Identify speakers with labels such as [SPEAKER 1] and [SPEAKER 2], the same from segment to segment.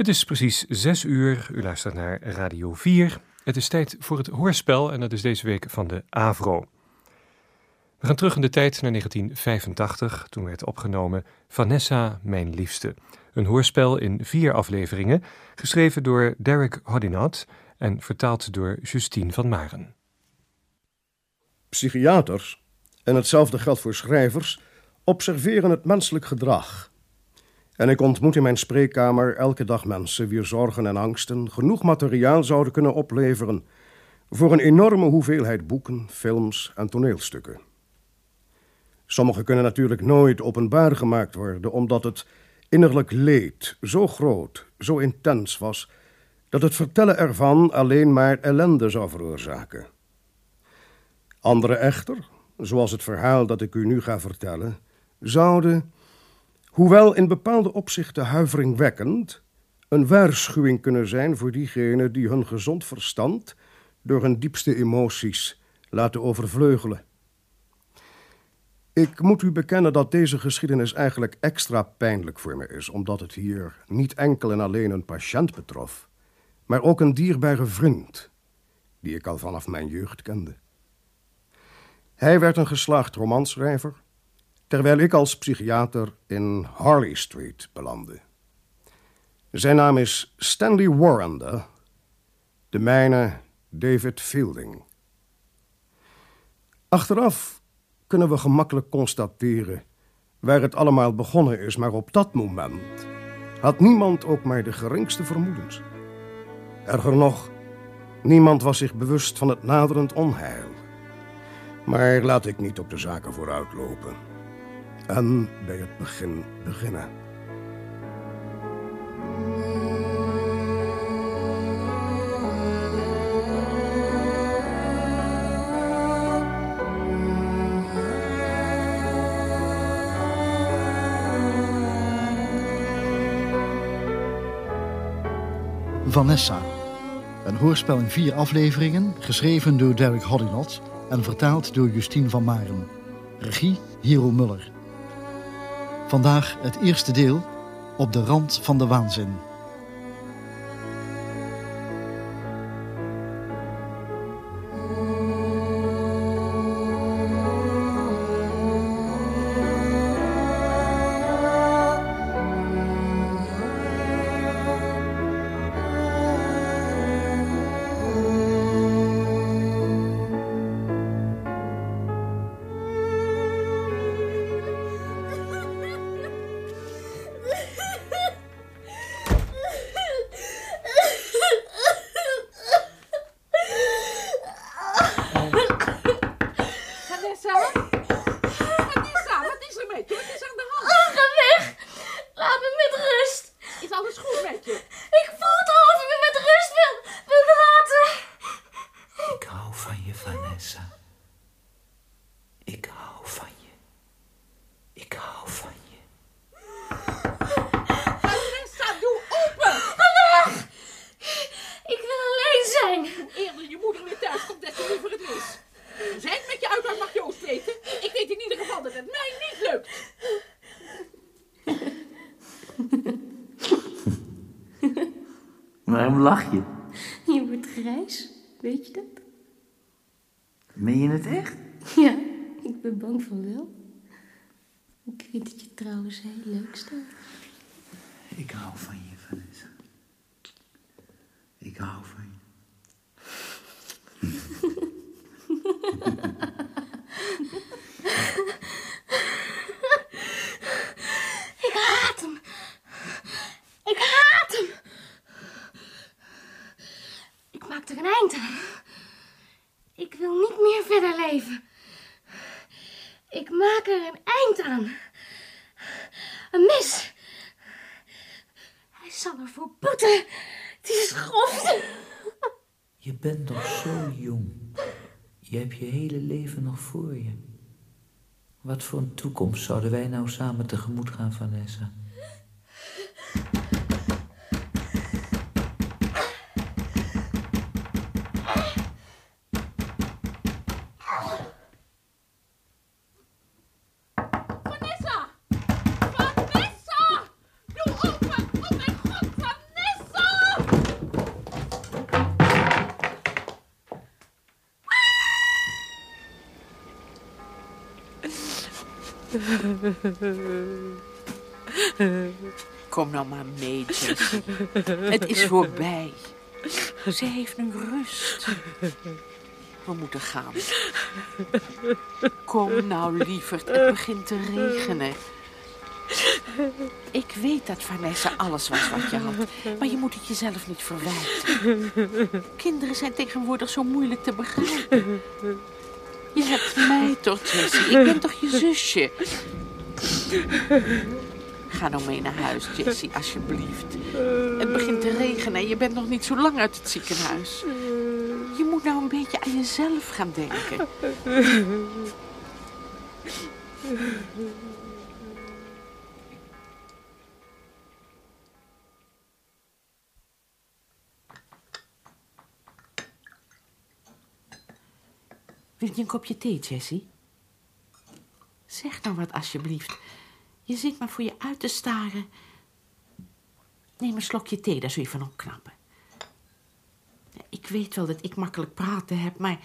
[SPEAKER 1] Het is precies zes uur. U luistert naar Radio 4. Het is tijd voor het hoorspel en dat is deze week van de AVRO. We gaan terug in de tijd naar 1985. Toen werd opgenomen Vanessa, mijn liefste. Een hoorspel in vier afleveringen, geschreven door Derek Hodinot en vertaald door Justine van Maren.
[SPEAKER 2] Psychiaters, en hetzelfde geldt voor schrijvers, observeren het menselijk gedrag. En ik ontmoet in mijn spreekkamer elke dag mensen wier zorgen en angsten genoeg materiaal zouden kunnen opleveren voor een enorme hoeveelheid boeken, films en toneelstukken. Sommige kunnen natuurlijk nooit openbaar gemaakt worden, omdat het innerlijk leed zo groot, zo intens was, dat het vertellen ervan alleen maar ellende zou veroorzaken. Andere echter, zoals het verhaal dat ik u nu ga vertellen, zouden, hoewel in bepaalde opzichten huiveringwekkend, een waarschuwing kunnen zijn voor diegenen die hun gezond verstand door hun diepste emoties laten overvleugelen. Ik moet u bekennen dat deze geschiedenis eigenlijk extra pijnlijk voor me is, omdat het hier niet enkel en alleen een patiënt betrof, maar ook een dierbare vriend, die ik al vanaf mijn jeugd kende. Hij werd een geslaagd romanschrijver, terwijl ik als psychiater in Harley Street belandde. Zijn naam is Stanley Warrender, de mijne David Fielding. Achteraf kunnen we gemakkelijk constateren waar het allemaal begonnen is, maar op dat moment had niemand ook maar de geringste vermoedens. Erger nog, niemand was zich bewust van het naderend onheil. Maar laat ik niet op de zaken vooruitlopen. En bij het begin beginnen.
[SPEAKER 3] Vanessa. Een hoorspel in vier afleveringen, geschreven door Derek Hoddinot en vertaald door Justine van Maren. Regie Hero Muller. Vandaag het eerste deel, Op de rand van de waanzin.
[SPEAKER 4] lag jy? Meer verder leven. Ik maak er een eind aan. Een mis. Hij zal ervoor boeten. Die schoft.
[SPEAKER 5] Je bent nog zo jong. Je hebt je hele leven nog voor je. Wat voor een toekomst zouden wij nou samen tegemoet gaan, Vanessa?
[SPEAKER 6] Kom nou maar mee, Jessie. Het is voorbij. Ze heeft nu rust. We moeten gaan. Kom nou, lieverd. Het begint te regenen. Ik weet dat Vanessa alles was wat je had. Maar je moet het jezelf niet verwijten. Kinderen zijn tegenwoordig zo moeilijk te begrijpen. Je hebt mij toch, Jessie. Ik ben toch je zusje. Ga nou mee naar huis, Jessie, alsjeblieft. Het begint te regenen en je bent nog niet zo lang uit het ziekenhuis. Je moet nou een beetje aan jezelf gaan denken. Wil je een kopje thee, Jessie? Zeg nou wat, alsjeblieft. Je zit maar voor je uit te staren. Neem een slokje thee, daar zul je van opknappen. Ik weet wel dat ik makkelijk praten heb, maar...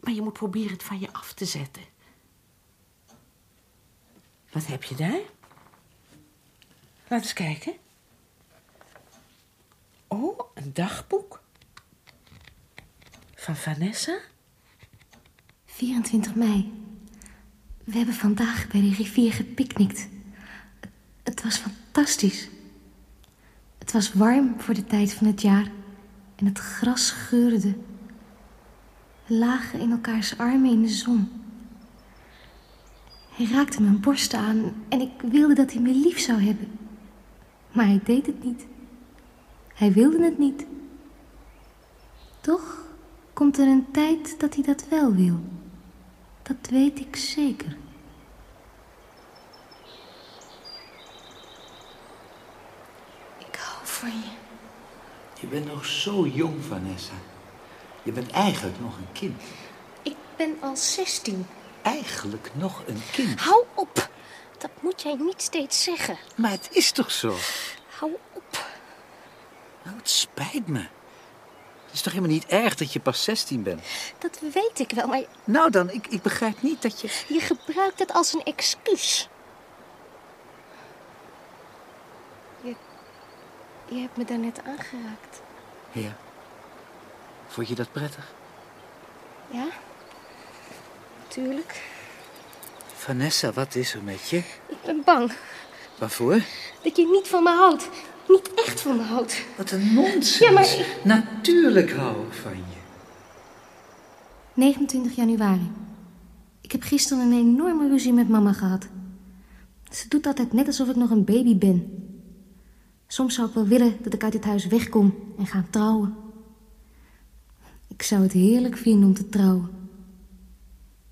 [SPEAKER 6] Maar je moet proberen het van je af te zetten. Wat heb je daar? Laat eens kijken. Oh, een dagboek. Van Vanessa?
[SPEAKER 4] 24 mei. We hebben vandaag bij de rivier gepicnict. Het, het was fantastisch. Het was warm voor de tijd van het jaar en het gras geurde. We lagen in elkaars armen in de zon. Hij raakte mijn borst aan en ik wilde dat hij me lief zou hebben. Maar hij deed het niet. Hij wilde het niet. Toch komt er een tijd dat hij dat wel wil. Dat weet ik zeker. Ik hou van je.
[SPEAKER 5] Je bent nog zo jong, Vanessa. Je bent eigenlijk nog een kind.
[SPEAKER 4] Ik ben al 16.
[SPEAKER 5] Eigenlijk nog een kind.
[SPEAKER 4] Hou op. Dat moet jij niet steeds zeggen.
[SPEAKER 5] Maar het is toch zo?
[SPEAKER 4] Hou op.
[SPEAKER 5] Nou, het spijt me. Het is toch helemaal niet erg dat je pas 16 bent?
[SPEAKER 4] Dat weet ik wel, maar
[SPEAKER 5] Nou dan, ik, ik begrijp niet dat je...
[SPEAKER 4] je gebruikt het als een excuus. Je, je hebt me daarnet aangeraakt.
[SPEAKER 5] Ja. Vond je dat prettig?
[SPEAKER 4] Ja? Tuurlijk.
[SPEAKER 5] Vanessa, wat is er met je?
[SPEAKER 4] Ik ben bang
[SPEAKER 5] Waarvoor?
[SPEAKER 4] dat je niet van me houdt. Niet echt van me houdt.
[SPEAKER 5] Wat een nonsens.
[SPEAKER 4] Ja, maar
[SPEAKER 5] Natuurlijk hou ik van je.
[SPEAKER 4] 29 januari. Ik heb gisteren een enorme ruzie met mama gehad. Ze doet altijd net alsof ik nog een baby ben. Soms zou ik wel willen dat ik uit dit huis wegkom en ga trouwen. Ik zou het heerlijk vinden om te trouwen.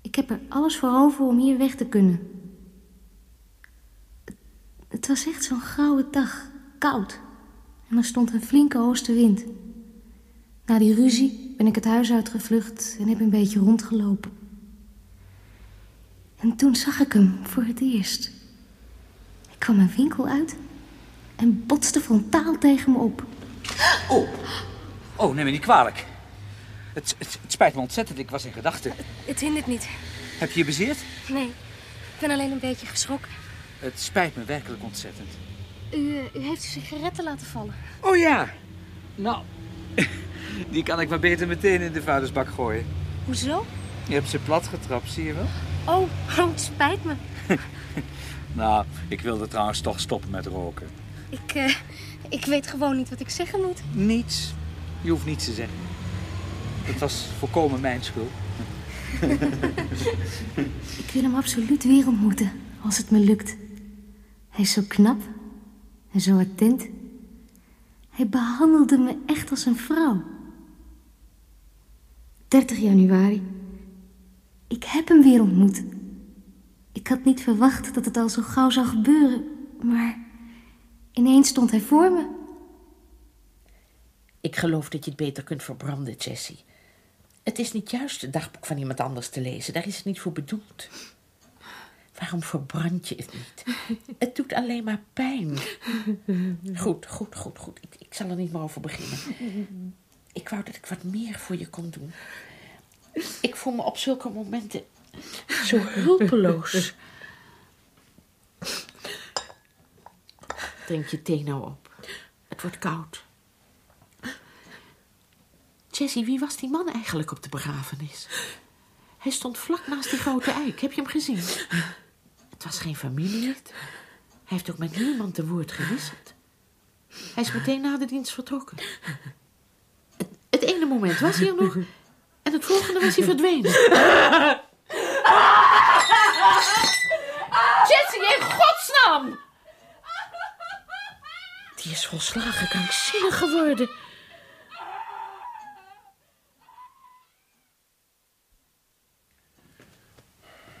[SPEAKER 4] Ik heb er alles voor over om hier weg te kunnen. Het- Het was echt zo'n grauwe dag, koud. En er stond een flinke oostenwind. Na die ruzie ben ik het huis uitgevlucht en heb een beetje rondgelopen. En toen zag ik hem voor het eerst. Ik kwam een winkel uit en botste frontaal tegen me op.
[SPEAKER 7] Oh, oh neem me niet kwalijk. Het, het, het spijt me ontzettend, ik was in gedachten.
[SPEAKER 4] Het hindert niet.
[SPEAKER 7] Heb je je bezeerd?
[SPEAKER 4] Nee, ik ben alleen een beetje geschrokken.
[SPEAKER 7] Het spijt me werkelijk ontzettend.
[SPEAKER 4] U, u heeft uw sigaretten laten vallen.
[SPEAKER 7] Oh ja. Nou, die kan ik maar beter meteen in de vuilnisbak gooien.
[SPEAKER 4] Hoezo?
[SPEAKER 7] Je hebt ze plat getrapt, zie je wel?
[SPEAKER 4] Oh, oh, het spijt me.
[SPEAKER 7] Nou, ik wilde trouwens toch stoppen met roken.
[SPEAKER 4] Ik, eh, ik weet gewoon niet wat ik zeggen moet.
[SPEAKER 7] Niets. Je hoeft niets te zeggen. Het was volkomen mijn schuld.
[SPEAKER 4] Ik wil hem absoluut weer ontmoeten, als het me lukt. Hij is zo knap en zo attent. Hij behandelde me echt als een vrouw. 30 januari. Ik heb hem weer ontmoet. Ik had niet verwacht dat het al zo gauw zou gebeuren, maar ineens stond hij voor me.
[SPEAKER 6] Ik geloof dat je het beter kunt verbranden, Jessie. Het is niet juist het dagboek van iemand anders te lezen. Daar is het niet voor bedoeld. Waarom verbrand je het niet? Het doet alleen maar pijn. Goed, goed, goed, goed. Ik, ik zal er niet meer over beginnen. Ik wou dat ik wat meer voor je kon doen. Ik voel me op zulke momenten zo hulpeloos. Drink je thee nou op. Het wordt koud. Jessie, wie was die man eigenlijk op de begrafenis? Hij stond vlak naast die grote eik. Heb je hem gezien? Het was geen familielid. Hij heeft ook met niemand de woord gewisseld. Hij is meteen na de dienst vertrokken. Het, het ene moment was hij er nog... en het volgende was hij verdwenen. Jessie, in godsnaam! Die is volslagen krankzinnig geworden.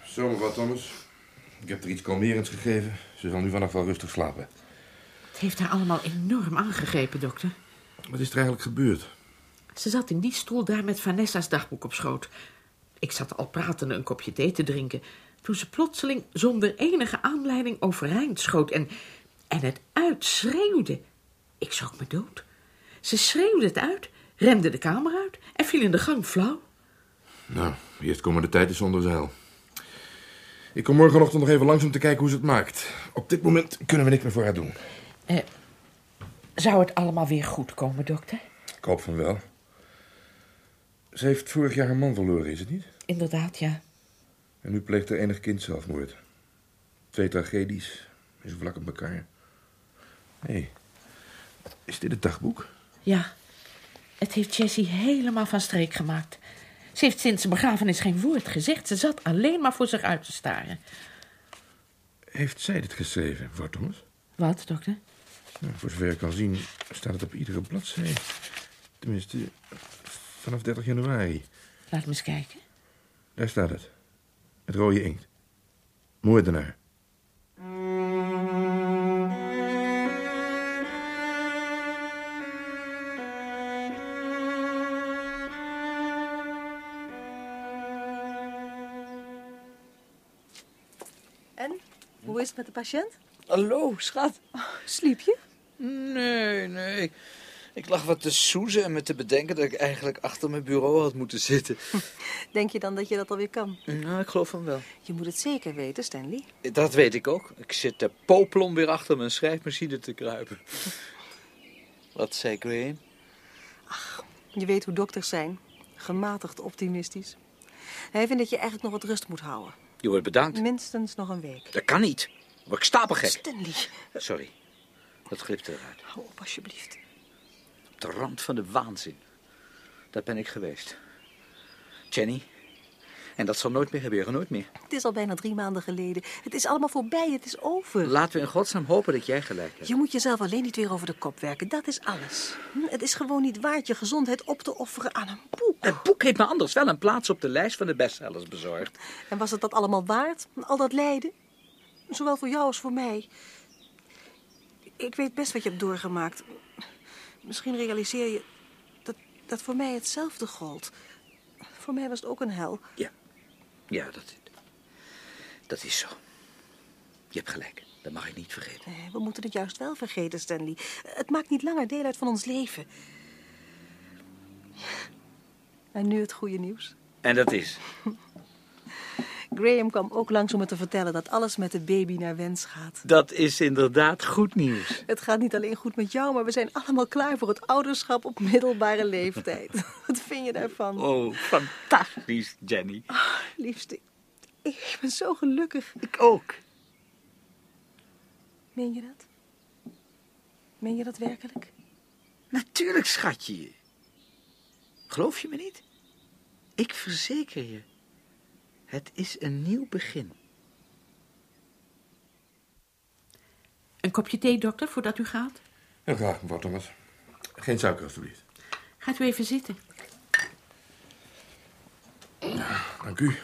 [SPEAKER 8] Zo, mevrouw Thomas. Ik heb er iets kalmerends gegeven. Ze zal nu vanaf wel rustig slapen.
[SPEAKER 6] Het heeft haar allemaal enorm aangegrepen, dokter.
[SPEAKER 8] Wat is er eigenlijk gebeurd?
[SPEAKER 6] Ze zat in die stoel daar met Vanessa's dagboek op schoot. Ik zat al pratende een kopje thee te drinken... toen ze plotseling zonder enige aanleiding overeind schoot... en, en het uitschreeuwde. Ik schrok me dood. Ze schreeuwde het uit, rende de kamer uit... en viel in de gang flauw.
[SPEAKER 8] Nou, eerst komen de tijd is zonder zeil. Ik kom morgenochtend nog even langs om te kijken hoe ze het maakt. Op dit moment kunnen we niks meer voor haar doen.
[SPEAKER 6] Eh, zou het allemaal weer goed komen, dokter?
[SPEAKER 8] Ik hoop van wel. Ze heeft vorig jaar haar man verloren, is het niet?
[SPEAKER 6] Inderdaad, ja.
[SPEAKER 8] En nu pleegt er enig kind zelfmoord. Twee tragedies, is vlak op elkaar. Hé, hey, is dit het dagboek?
[SPEAKER 6] Ja, het heeft Jessie helemaal van streek gemaakt. Ze heeft sinds de begrafenis geen woord gezegd. Ze zat alleen maar voor zich uit te staren.
[SPEAKER 8] Heeft zij dit geschreven, Thomas?
[SPEAKER 6] Wat, dokter?
[SPEAKER 8] Nou, voor zover ik kan zien staat het op iedere bladzijde. Tenminste, vanaf 30 januari.
[SPEAKER 6] Laat me eens kijken.
[SPEAKER 8] Daar staat het. Het rode inkt. Moordenaar.
[SPEAKER 9] En? Hoe is het met de patiënt?
[SPEAKER 10] Hallo, schat.
[SPEAKER 9] Sliep je?
[SPEAKER 10] Nee, nee. Ik, ik lag wat te soezen en me te bedenken dat ik eigenlijk achter mijn bureau had moeten zitten.
[SPEAKER 9] Denk je dan dat je dat alweer kan?
[SPEAKER 10] Nou, ik geloof van wel.
[SPEAKER 9] Je moet het zeker weten, Stanley.
[SPEAKER 10] Dat weet ik ook. Ik zit te popelen om weer achter mijn schrijfmachine te kruipen. Wat zei Graham?
[SPEAKER 9] Je weet hoe dokters zijn. Gematigd optimistisch. Hij vindt dat je eigenlijk nog wat rust moet houden.
[SPEAKER 10] Je wordt bedankt.
[SPEAKER 9] Minstens nog een week.
[SPEAKER 10] Dat kan niet. Dan word ik stapelgek.
[SPEAKER 9] Stanley,
[SPEAKER 10] Sorry. Dat glipte eruit.
[SPEAKER 9] hou op alsjeblieft.
[SPEAKER 10] Op de rand van de waanzin. Dat ben ik geweest. Jenny. En dat zal nooit meer gebeuren, nooit meer.
[SPEAKER 9] Het is al bijna drie maanden geleden. Het is allemaal voorbij, het is over.
[SPEAKER 10] Laten we in godsnaam hopen dat jij gelijk hebt.
[SPEAKER 9] Je moet jezelf alleen niet weer over de kop werken, dat is alles. Hm, Het is gewoon niet waard je gezondheid op te offeren aan een boek.
[SPEAKER 10] Het boek heeft me anders wel een plaats op de lijst van de bestsellers bezorgd.
[SPEAKER 9] En was het dat allemaal waard? Al dat lijden? Zowel voor jou als voor mij. Ik weet best wat je hebt doorgemaakt. Misschien realiseer je dat, dat voor mij hetzelfde gold. Voor mij was het ook een hel.
[SPEAKER 10] Ja, ja dat, dat is zo. Je hebt gelijk. Dat mag ik niet vergeten.
[SPEAKER 9] Nee, we moeten het juist wel vergeten, Stanley. Het maakt niet langer deel uit van ons leven. En nu het goede nieuws.
[SPEAKER 10] En dat is?
[SPEAKER 9] Graham kwam ook langs om me te vertellen dat alles met de baby naar wens gaat.
[SPEAKER 10] Dat is inderdaad goed nieuws.
[SPEAKER 9] Het gaat niet alleen goed met jou, maar we zijn allemaal klaar voor het ouderschap op middelbare leeftijd. Wat vind je daarvan?
[SPEAKER 10] Oh, fantastisch, Jenny.
[SPEAKER 9] Liefste, ik ben zo gelukkig.
[SPEAKER 10] Ik ook.
[SPEAKER 9] Meen je dat? Meen je dat werkelijk?
[SPEAKER 10] Natuurlijk, schatje. Geloof je me niet? Ik verzeker je. Het is een nieuw begin.
[SPEAKER 6] Een kopje thee, dokter, voordat u gaat?
[SPEAKER 8] Heel graag, mevrouw Thomas. Geen suiker, alstublieft.
[SPEAKER 6] Gaat u even zitten.
[SPEAKER 8] Dank u.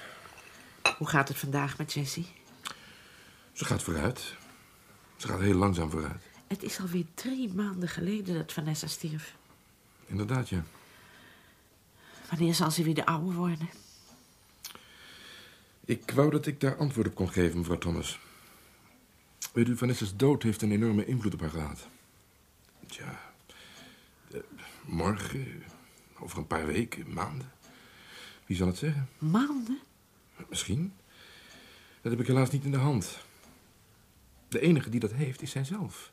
[SPEAKER 6] Hoe gaat het vandaag met Jessie?
[SPEAKER 8] Ze gaat vooruit. Ze gaat heel langzaam vooruit.
[SPEAKER 6] Het is alweer drie maanden geleden dat Vanessa stierf.
[SPEAKER 8] Inderdaad, ja.
[SPEAKER 6] Wanneer zal ze weer de oude worden?
[SPEAKER 8] Ik wou dat ik daar antwoord op kon geven, mevrouw Thomas. Weet u, Vanessa's dood heeft een enorme invloed op haar gehad. Tja, eh, morgen, over een paar weken, maanden. Wie zal het zeggen?
[SPEAKER 6] Maanden?
[SPEAKER 8] Misschien. Dat heb ik helaas niet in de hand. De enige die dat heeft, is zijzelf.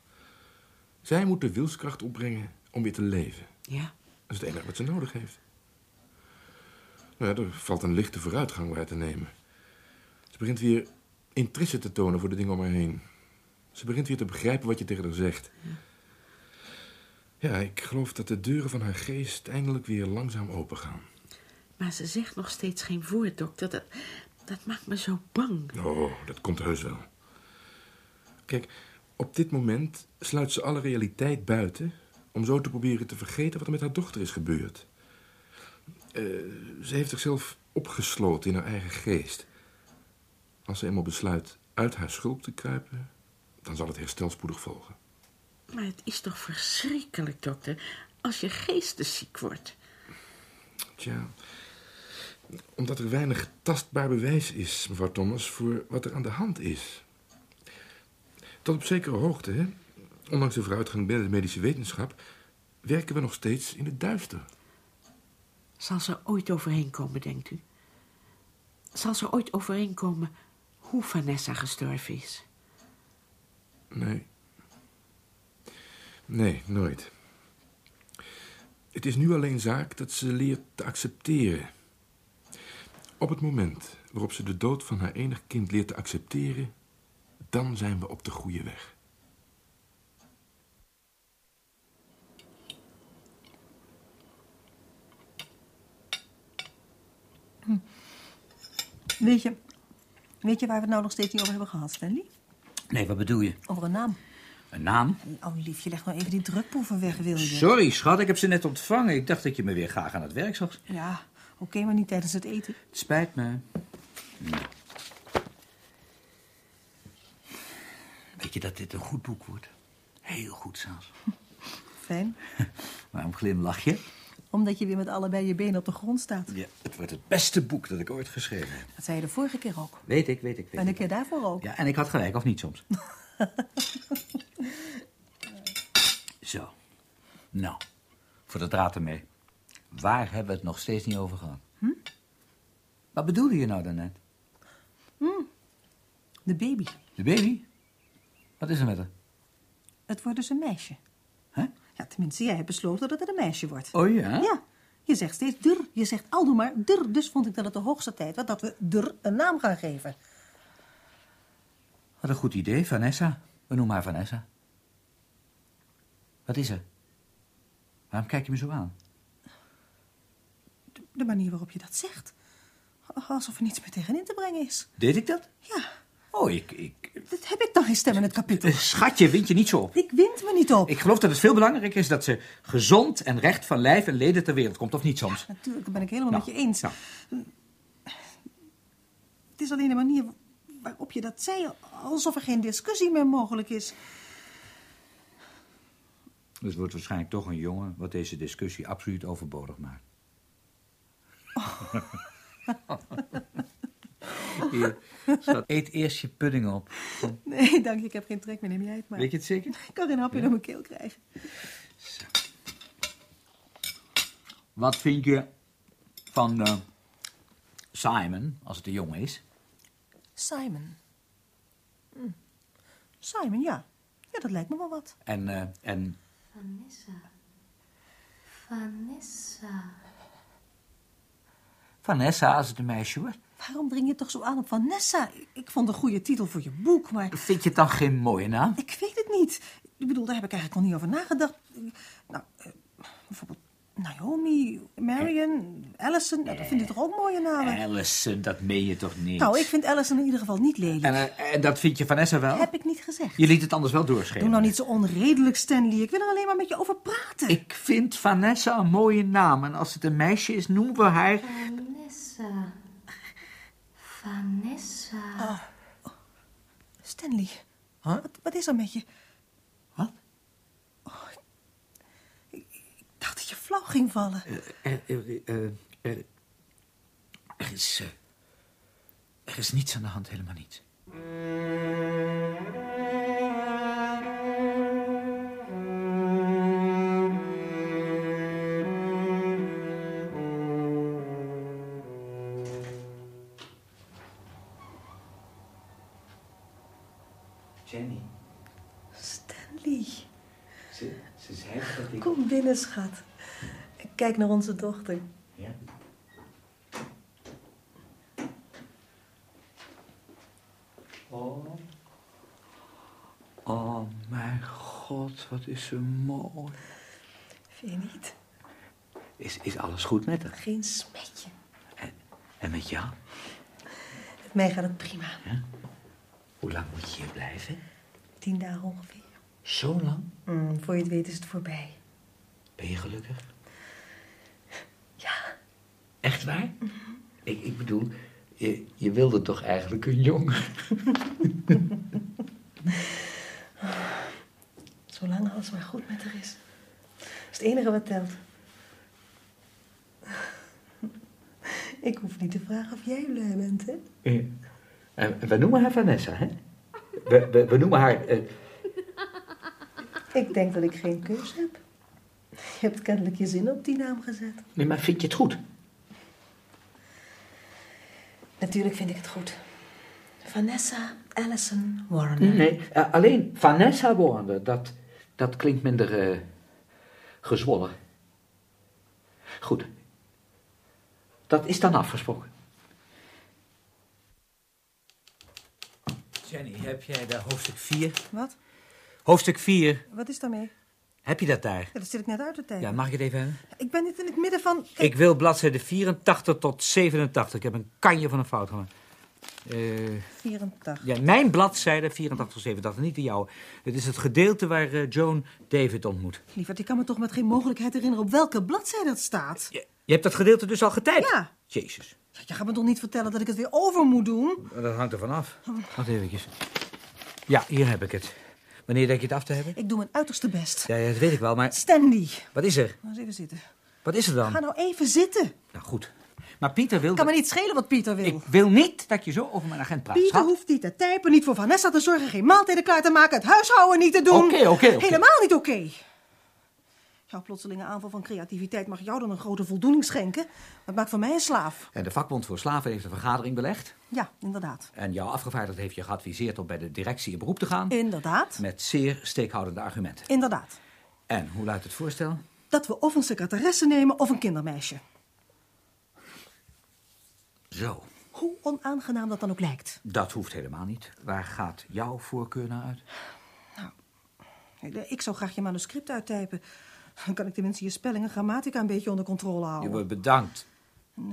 [SPEAKER 8] Zij moet de wilskracht opbrengen om weer te leven.
[SPEAKER 6] Ja.
[SPEAKER 8] Dat is het enige wat ze nodig heeft. Nou ja, er valt een lichte vooruitgang waar te nemen. Ze begint weer interesse te tonen voor de dingen om haar heen. Ze begint weer te begrijpen wat je tegen haar zegt. Ja, ik geloof dat de deuren van haar geest eindelijk weer langzaam opengaan.
[SPEAKER 6] Maar ze zegt nog steeds geen woord, dokter. Dat, dat maakt me zo bang.
[SPEAKER 8] Oh, dat komt heus wel. Kijk, op dit moment sluit ze alle realiteit buiten... om zo te proberen te vergeten wat er met haar dochter is gebeurd. Eh, ze heeft zichzelf opgesloten in haar eigen geest. Als ze eenmaal besluit uit haar schulp te kruipen... dan zal het herstel spoedig volgen.
[SPEAKER 6] Maar het is toch verschrikkelijk, dokter, als je geestesziek wordt.
[SPEAKER 8] Tja, omdat er weinig tastbaar bewijs is, mevrouw Thomas, voor wat er aan de hand is. Tot op zekere hoogte, hè, ondanks de vooruitgang binnen de medische wetenschap, werken we nog steeds in het duister.
[SPEAKER 6] Zal ze ooit overheen komen, denkt u? Zal ze ooit overheen komen hoe Vanessa gestorven is?
[SPEAKER 8] Nee. Nee, nooit. Het is nu alleen zaak dat ze leert te accepteren. Op het moment waarop ze de dood van haar enig kind leert te accepteren, dan zijn we op de goede weg.
[SPEAKER 9] Weet je, weet je waar we het nou nog steeds niet over hebben gehad, Stanley?
[SPEAKER 10] Nee, wat bedoel je?
[SPEAKER 9] Over een naam.
[SPEAKER 10] Een naam?
[SPEAKER 9] Oh, liefje, leg nou even die drukproeven weg, wil je?
[SPEAKER 10] Sorry, schat, ik heb ze net ontvangen. Ik dacht dat je me weer graag aan het werk zag.
[SPEAKER 9] Ja, oké, maar niet tijdens het eten.
[SPEAKER 10] Het spijt me. Weet je dat dit een goed boek wordt? Heel goed zelfs.
[SPEAKER 9] Fijn,
[SPEAKER 10] Waarom glimlach je?
[SPEAKER 9] Omdat je weer met allebei je benen op de grond staat.
[SPEAKER 10] Ja, het wordt het beste boek dat ik ooit geschreven heb.
[SPEAKER 9] Dat zei je de vorige keer ook.
[SPEAKER 10] Weet ik, weet ik, weet
[SPEAKER 9] En de
[SPEAKER 10] ik.
[SPEAKER 9] keer daarvoor ook.
[SPEAKER 10] Ja, en ik had gelijk, of niet soms? Zo. Nou, voor de draad ermee. Waar hebben we het nog steeds niet over gehad?
[SPEAKER 9] Hm?
[SPEAKER 10] Wat bedoelde je nou daarnet?
[SPEAKER 9] De baby.
[SPEAKER 10] De baby? Wat is er met haar?
[SPEAKER 9] Het wordt dus een meisje. Ja, tenminste, jij hebt besloten dat het een meisje wordt.
[SPEAKER 10] Oh ja?
[SPEAKER 9] Ja, je zegt steeds dur. Je zegt aldoor maar dur. Dus vond ik dat het de hoogste tijd was dat we dur een naam gaan geven.
[SPEAKER 10] Wat een goed idee, Vanessa. We noemen haar Vanessa. Wat is er? Waarom kijk je me zo aan?
[SPEAKER 9] De manier waarop je dat zegt. Alsof er niets meer tegenin te brengen is.
[SPEAKER 10] Deed ik dat?
[SPEAKER 9] Ja,
[SPEAKER 10] Oh, ik... ik
[SPEAKER 9] dat heb ik dan geen stem in het kapittel.
[SPEAKER 10] eh, schatje, wind je niet zo op.
[SPEAKER 9] Ik wind me niet op.
[SPEAKER 10] Ik geloof dat het veel belangrijker is dat ze gezond en recht van lijf en leden ter wereld komt, of niet soms?
[SPEAKER 9] Natuurlijk, dat ben ik helemaal
[SPEAKER 10] Nou,
[SPEAKER 9] met je eens.
[SPEAKER 10] nou.
[SPEAKER 9] Het is alleen de manier waarop je dat zei, alsof er geen discussie meer mogelijk is.
[SPEAKER 10] Dus het wordt waarschijnlijk toch een jongen wat deze discussie absoluut overbodig maakt. Hier, schat, eet eerst je pudding op.
[SPEAKER 9] Nee, dank je, ik heb geen trek meer, neem jij het maar.
[SPEAKER 10] Weet je het zeker?
[SPEAKER 9] Ik kan geen hapje door mijn keel krijgen.
[SPEAKER 10] Wat vind je van eh, Simon, als het een jongen is?
[SPEAKER 9] Simon. Hm. Simon, ja. Ja, dat lijkt me wel wat.
[SPEAKER 10] En, eh, en
[SPEAKER 4] Vanessa. Vanessa.
[SPEAKER 10] Vanessa, als het een meisje wordt?
[SPEAKER 9] Waarom dring je toch zo aan op Vanessa? Ik- vond een goede titel voor je boek, maar
[SPEAKER 10] Vind je het dan geen mooie naam?
[SPEAKER 9] ik weet het niet. Ik bedoel, daar heb ik eigenlijk nog niet over nagedacht. Nou, eh, bijvoorbeeld Naomi, Marion, Allison. Nou, dat vind ik toch ook mooie namen?
[SPEAKER 10] Allison, dat meen je toch niet?
[SPEAKER 9] Nou, ik vind Allison in ieder geval niet lelijk.
[SPEAKER 10] En, eh, en dat vind je Vanessa wel?
[SPEAKER 9] Heb ik niet gezegd.
[SPEAKER 10] Je liet het anders wel doorschemeren.
[SPEAKER 9] Doe nou niet zo onredelijk, Stanley. Ik wil er alleen maar met je over praten.
[SPEAKER 10] Ik vind Vanessa een mooie naam. En als het een meisje is, noemen we haar...
[SPEAKER 4] Vanessa. Vanessa.
[SPEAKER 9] Stanley, wat, wat is er met je?
[SPEAKER 10] Wat?
[SPEAKER 9] Oh, ik, ik dacht dat je flauw ging vallen.
[SPEAKER 10] Er, er, er, er, er is... eh, er is niets aan de hand, helemaal niets. Jenny,
[SPEAKER 9] Stanley.
[SPEAKER 5] Ze, ze zei dat ik...
[SPEAKER 9] Kom binnen, schat. Kijk naar onze dochter.
[SPEAKER 5] Ja. Oh. Oh, mijn god, wat is ze mooi.
[SPEAKER 9] Vind je niet?
[SPEAKER 5] Is, is alles goed met haar?
[SPEAKER 9] Geen smetje.
[SPEAKER 5] En met jou?
[SPEAKER 9] Met mij gaat het prima.
[SPEAKER 5] Hoe lang moet je hier blijven?
[SPEAKER 9] Tien dagen ongeveer.
[SPEAKER 5] Zo lang?
[SPEAKER 9] Mm, voor je het weet is het voorbij.
[SPEAKER 5] Ben je gelukkig?
[SPEAKER 9] Ja.
[SPEAKER 5] Echt waar? ik, ik bedoel, je, je wilde toch eigenlijk een jongen?
[SPEAKER 9] Zolang alles maar goed met haar is. Dat is het enige wat telt. Ik hoef niet te vragen of jij blij bent, hè?
[SPEAKER 5] Ja. En we noemen haar Vanessa, hè? We, we, we noemen haar... eh,
[SPEAKER 9] Ik denk dat ik geen keus heb. Je hebt kennelijk je zin op die naam gezet.
[SPEAKER 5] nee, maar vind je het goed?
[SPEAKER 9] Natuurlijk vind ik het goed. Vanessa Allison Warner.
[SPEAKER 5] Nee, eh, alleen Vanessa Warner, dat, dat klinkt minder eh, gezwollen. Goed. Dat is dan afgesproken.
[SPEAKER 10] Jenny, heb jij daar hoofdstuk 4?
[SPEAKER 9] Wat?
[SPEAKER 10] Hoofdstuk 4,
[SPEAKER 9] Wat is daarmee?
[SPEAKER 10] heb je dat daar?
[SPEAKER 9] Ja, dat zit ik net uit te typen.
[SPEAKER 10] Ja, mag ik het even hebben?
[SPEAKER 9] Ik ben niet in het midden van... Kijk,
[SPEAKER 10] Ik wil bladzijde 84 tot 87. Ik heb een kanje van een fout gemaakt. Eh,
[SPEAKER 9] 84.
[SPEAKER 10] ja, mijn bladzijde 84 tot 87, niet de jouwe. Het is het gedeelte waar eh, Joan David ontmoet.
[SPEAKER 9] Lieverd, ik kan me toch met geen mogelijkheid herinneren op welke bladzijde dat staat.
[SPEAKER 10] Je, je hebt dat gedeelte dus al getypt?
[SPEAKER 9] Ja.
[SPEAKER 10] Jezus,
[SPEAKER 9] Je gaat me toch niet vertellen dat ik het weer over moet doen?
[SPEAKER 10] dat hangt er vanaf. Wacht eventjes. Ja, hier heb ik het. Wanneer denk je het af te hebben?
[SPEAKER 9] Ik doe mijn uiterste best.
[SPEAKER 10] Ja, ja, dat weet ik wel, maar
[SPEAKER 9] Stanley.
[SPEAKER 10] wat is er?
[SPEAKER 9] Nou, eens even zitten.
[SPEAKER 10] Wat is er dan?
[SPEAKER 9] Ga nou even zitten.
[SPEAKER 10] Nou, goed. Maar Pieter wil...
[SPEAKER 9] Kan me niet schelen wat Pieter wil.
[SPEAKER 10] Ik wil niet dat je zo over mijn agent praat,
[SPEAKER 9] Pieter
[SPEAKER 10] schat.
[SPEAKER 9] hoeft niet te typen, niet voor Vanessa te zorgen, geen maaltijden klaar te maken, het huishouden niet te doen.
[SPEAKER 10] Oké, oké, oké.
[SPEAKER 9] Helemaal niet oké. Jouw plotselinge aanval van creativiteit mag jou dan een grote voldoening schenken. Maar het maakt van mij een slaaf.
[SPEAKER 10] En de vakbond voor slaven heeft een vergadering belegd.
[SPEAKER 9] Ja, inderdaad.
[SPEAKER 10] En jouw afgevaardigd heeft je geadviseerd om bij de directie in beroep te gaan.
[SPEAKER 9] Inderdaad.
[SPEAKER 10] Met zeer steekhoudende argumenten.
[SPEAKER 9] Inderdaad.
[SPEAKER 10] En hoe luidt het voorstel?
[SPEAKER 9] Dat we of een secretaresse nemen of een kindermeisje.
[SPEAKER 10] Zo,
[SPEAKER 9] Hoe onaangenaam dat dan ook lijkt.
[SPEAKER 10] dat hoeft helemaal niet. Waar gaat jouw voorkeur naar uit?
[SPEAKER 9] Ik zou graag je manuscript uittypen. Dan kan ik tenminste je spelling en grammatica een beetje onder controle
[SPEAKER 10] Je
[SPEAKER 9] houden.
[SPEAKER 10] wordt bedankt.
[SPEAKER 9] Aan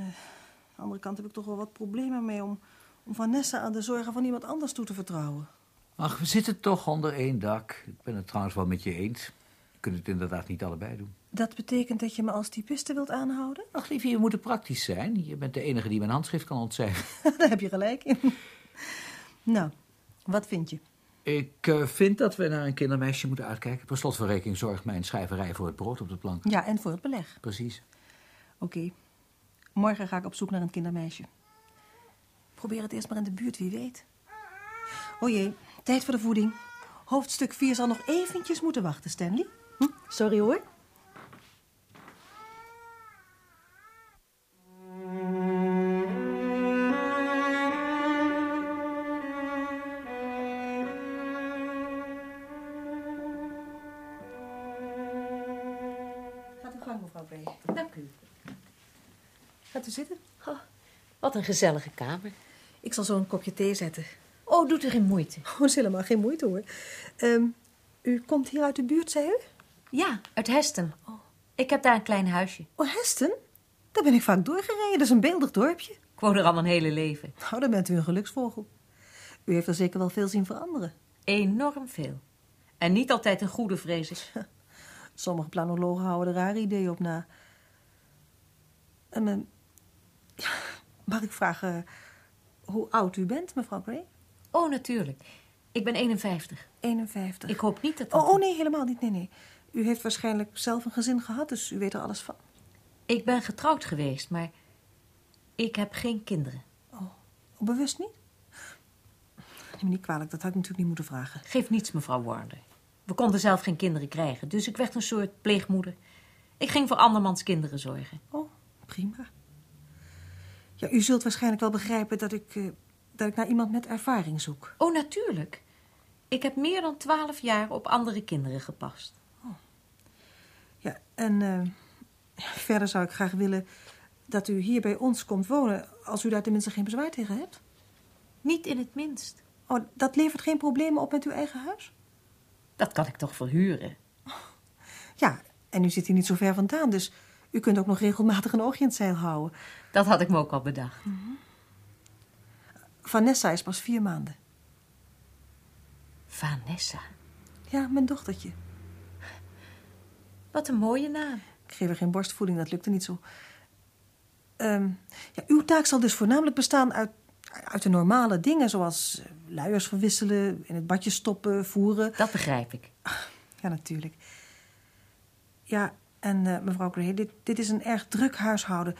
[SPEAKER 9] de andere kant heb ik toch wel wat problemen mee om, om Vanessa aan de zorgen van iemand anders toe te vertrouwen.
[SPEAKER 10] Ach, we zitten toch onder één dak. Ik ben het trouwens wel met je eens. Je kunt het inderdaad niet allebei doen.
[SPEAKER 9] Dat betekent dat je me als typiste wilt aanhouden?
[SPEAKER 10] Ach, liefje, je moet er praktisch zijn. Je bent de enige die mijn handschrift kan ontcijferen.
[SPEAKER 9] Daar heb je gelijk in. Nou, wat vind je?
[SPEAKER 10] Ik eh, vind dat we naar een kindermeisje moeten uitkijken. Per slot van rekening zorgt mijn schrijverij voor het brood op de plank.
[SPEAKER 9] Ja, en voor het beleg.
[SPEAKER 10] Precies.
[SPEAKER 9] Oké. Morgen ga ik op zoek naar een kindermeisje. Probeer het eerst maar in de buurt, wie weet. O jee, tijd voor de voeding. Hoofdstuk 4 zal nog eventjes moeten wachten, Stanley. Hm? Sorry hoor.
[SPEAKER 6] Een gezellige kamer.
[SPEAKER 9] Ik zal zo een kopje thee zetten.
[SPEAKER 6] Oh, doet er geen moeite.
[SPEAKER 9] Oh, is helemaal geen moeite hoor. Ehm, u komt hier uit de buurt, zei u?
[SPEAKER 11] Ja, uit Heston. Ik heb daar een klein huisje.
[SPEAKER 9] Oh, Heston? Daar ben ik vaak doorgereden. Dat is een beeldig dorpje.
[SPEAKER 11] Ik woon er al mijn hele leven.
[SPEAKER 9] Nou, dan bent u een geluksvogel. U heeft er zeker wel veel zien veranderen.
[SPEAKER 11] Enorm veel. En niet altijd een goede, vrees.
[SPEAKER 9] Sommige planologen houden er rare ideeën op na. En, ehm, ja, mag ik vragen hoe oud u bent, mevrouw Gray?
[SPEAKER 11] Oh, natuurlijk. Ik ben 51.
[SPEAKER 9] 51.
[SPEAKER 11] Ik hoop niet dat dat...
[SPEAKER 9] Oh, oh, nee, helemaal niet. Nee, nee. U heeft waarschijnlijk zelf een gezin gehad, dus u weet er alles van.
[SPEAKER 11] Ik ben getrouwd geweest, maar ik heb geen kinderen.
[SPEAKER 9] Oh, bewust niet? Neem me niet kwalijk, dat had ik natuurlijk niet moeten vragen.
[SPEAKER 11] Geeft niets, mevrouw Warner. We konden zelf geen kinderen krijgen, dus ik werd een soort pleegmoeder. Ik ging voor andermans kinderen zorgen.
[SPEAKER 9] Oh, prima. Ja, u zult waarschijnlijk wel begrijpen dat ik, eh, dat ik naar iemand met ervaring zoek.
[SPEAKER 11] Oh, natuurlijk. Ik heb meer dan twaalf jaar op andere kinderen gepast.
[SPEAKER 9] Ja, en eh, verder zou ik graag willen dat u hier bij ons komt wonen... als u daar tenminste geen bezwaar tegen hebt.
[SPEAKER 11] Niet in het minst.
[SPEAKER 9] Oh, dat levert geen problemen op met uw eigen huis?
[SPEAKER 11] Dat kan ik toch verhuren?
[SPEAKER 9] Ja, en u zit hier niet zo ver vandaan, dus u kunt ook nog regelmatig een oogje in het zeil houden.
[SPEAKER 11] Dat had ik me ook al bedacht.
[SPEAKER 9] Vanessa is pas vier maanden.
[SPEAKER 11] Vanessa.
[SPEAKER 9] Ja, mijn dochtertje.
[SPEAKER 11] Wat een mooie naam.
[SPEAKER 9] Ik geef haar geen borstvoeding, dat lukte niet zo. Ehm, ja, uw taak zal dus voornamelijk bestaan uit, uit de normale dingen... zoals eh, luiers verwisselen, in het badje stoppen, voeren.
[SPEAKER 11] Dat begrijp ik.
[SPEAKER 9] Ja, natuurlijk. Ja, en eh, mevrouw Gray, dit, dit is een erg druk huishouden.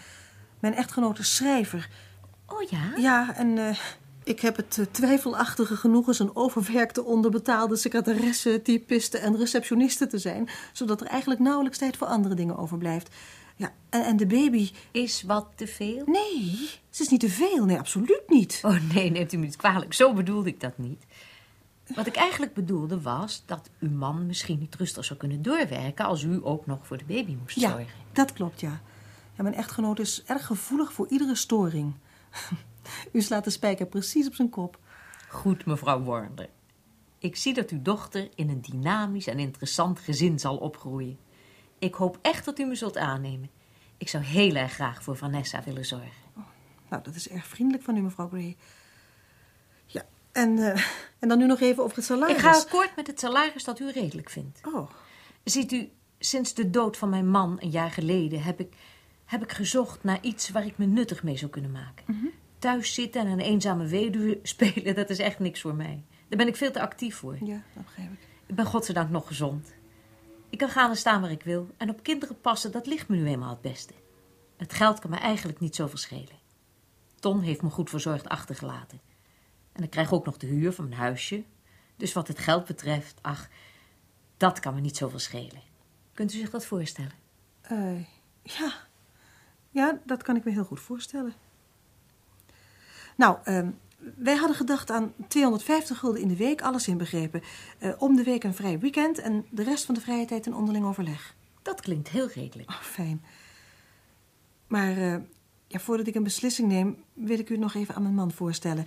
[SPEAKER 9] Mijn echtgenoot is schrijver.
[SPEAKER 11] Oh ja?
[SPEAKER 9] Ja, en eh, ik heb het eh, twijfelachtige genoegen... een overwerkte, onderbetaalde secretaresse, typiste en receptioniste te zijn... zodat er eigenlijk nauwelijks tijd voor andere dingen overblijft. Ja, en, en de baby...
[SPEAKER 11] Is wat te veel?
[SPEAKER 9] Nee, ze is niet te veel. Nee, absoluut niet.
[SPEAKER 11] Oh nee, neemt u me niet kwalijk. Zo bedoelde ik dat niet. Wat ik eigenlijk bedoelde was dat uw man misschien niet rustig zou kunnen doorwerken... als u ook nog voor de baby moest
[SPEAKER 9] Ja,
[SPEAKER 11] zorgen.
[SPEAKER 9] dat klopt, ja. ja. Mijn echtgenoot is erg gevoelig voor iedere storing. U slaat de spijker precies op zijn kop.
[SPEAKER 11] Goed, mevrouw Warner. Ik zie dat uw dochter in een dynamisch en interessant gezin zal opgroeien. Ik hoop echt dat u me zult aannemen. Ik zou heel erg graag voor Vanessa willen zorgen.
[SPEAKER 9] Nou, dat is erg vriendelijk van u, mevrouw Gray. En, eh, en dan nu nog even over het salaris.
[SPEAKER 11] Ik ga akkoord met het salaris dat u redelijk vindt.
[SPEAKER 9] Oh,
[SPEAKER 11] Ziet u, sinds de dood van mijn man een jaar geleden heb ik, heb ik gezocht naar iets waar ik me nuttig mee zou kunnen maken.
[SPEAKER 9] Mhm.
[SPEAKER 11] Thuis zitten en een eenzame weduwe spelen, dat is echt niks voor mij. Daar ben ik veel te actief voor.
[SPEAKER 9] ja, dat begrijp ik.
[SPEAKER 11] Ik ben godzijdank nog gezond. Ik kan gaan en staan waar ik wil. En op kinderen passen, dat ligt me nu eenmaal het beste. Het geld kan me eigenlijk niet zoveel schelen. Ton heeft me goed verzorgd achtergelaten. En ik krijg ook nog de huur van mijn huisje. Dus wat het geld betreft, ach, dat kan me niet zoveel schelen. Kunt u zich dat voorstellen?
[SPEAKER 9] Eh, ja. ja, dat kan ik me heel goed voorstellen. Nou, ehm, wij hadden gedacht aan 250 gulden in de week, alles inbegrepen. Eh, om de week een vrij weekend en de rest van de vrije tijd een onderling overleg.
[SPEAKER 11] Dat klinkt heel redelijk.
[SPEAKER 9] Oh, fijn. Maar eh, ja, voordat ik een beslissing neem, wil ik u nog even aan mijn man voorstellen.